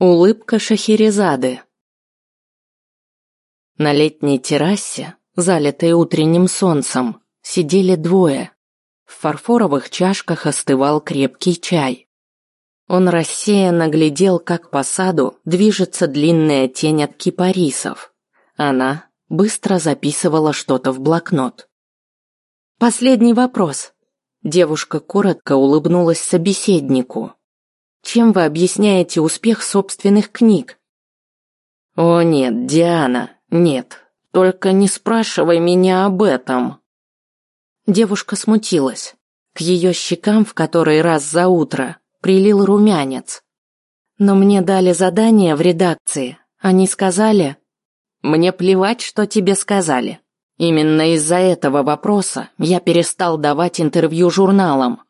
Улыбка Шахерезады. На летней террасе, залитой утренним солнцем, сидели двое. В фарфоровых чашках остывал крепкий чай. Он рассеянно глядел, как по саду движется длинная тень от кипарисов. Она быстро записывала что-то в блокнот. «Последний вопрос». Девушка коротко улыбнулась собеседнику. Чем вы объясняете успех собственных книг? О нет, Диана, нет. Только не спрашивай меня об этом. Девушка смутилась. К ее щекам в который раз за утро прилил румянец. Но мне дали задание в редакции. Они сказали... Мне плевать, что тебе сказали. Именно из-за этого вопроса я перестал давать интервью журналам.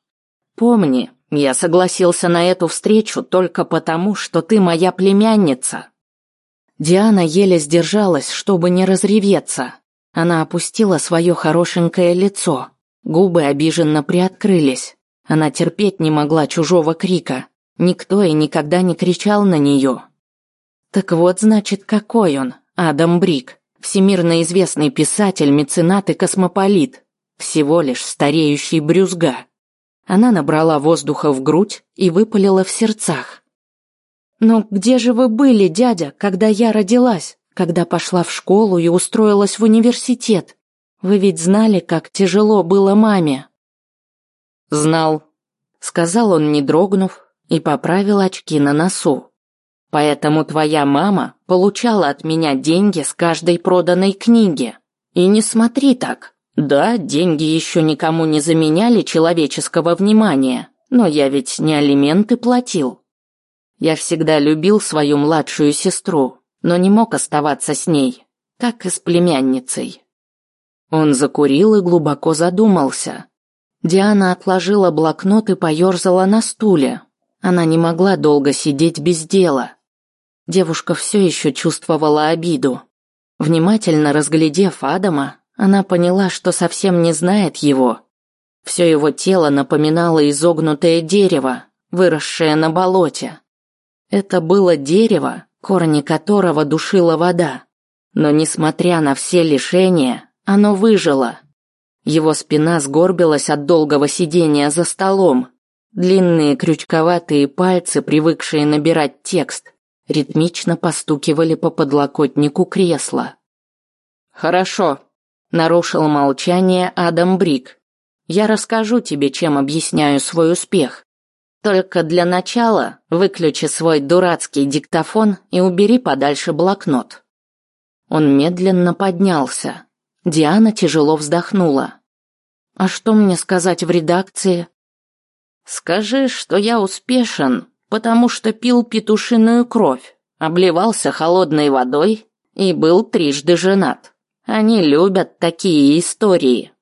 Помни, я согласился на эту встречу только потому, что ты моя племянница. Диана еле сдержалась, чтобы не разреветься. Она опустила свое хорошенькое лицо. Губы обиженно приоткрылись. Она терпеть не могла чужого крика. Никто и никогда не кричал на нее. Так вот, значит, какой он, Адам Брик, всемирно известный писатель, меценат и космополит. Всего лишь стареющий брюзга. Она набрала воздуха в грудь и выпалила в сердцах. «Но где же вы были, дядя, когда я родилась, когда пошла в школу и устроилась в университет? Вы ведь знали, как тяжело было маме?» «Знал», — сказал он, не дрогнув, и поправил очки на носу. «Поэтому твоя мама получала от меня деньги с каждой проданной книги. И не смотри так, да, деньги еще никому не заменяли человеческого внимания, но я ведь не алименты платил. Я всегда любил свою младшую сестру, но не мог оставаться с ней, как и с племянницей. Он закурил и глубоко задумался. Диана отложила блокнот и поерзала на стуле. Она не могла долго сидеть без дела. Девушка все еще чувствовала обиду. Внимательно разглядев Адама, она поняла, что совсем не знает его. Все его тело напоминало изогнутое дерево, выросшее на болоте. Это было дерево, корни которого душила вода. Но несмотря на все лишения, оно выжило. Его спина сгорбилась от долгого сидения за столом. Длинные крючковатые пальцы, привыкшие набирать текст, ритмично постукивали по подлокотнику кресла. «Хорошо», Нарушил молчание Адам Брик. Я расскажу тебе, чем объясняю свой успех. Только для начала выключи свой дурацкий диктофон и убери подальше блокнот. Он медленно поднялся. Диана тяжело вздохнула. А что мне сказать в редакции? Скажи, что я успешен, потому что пил петушиную кровь, обливался холодной водой и был трижды женат. Они любят такие истории.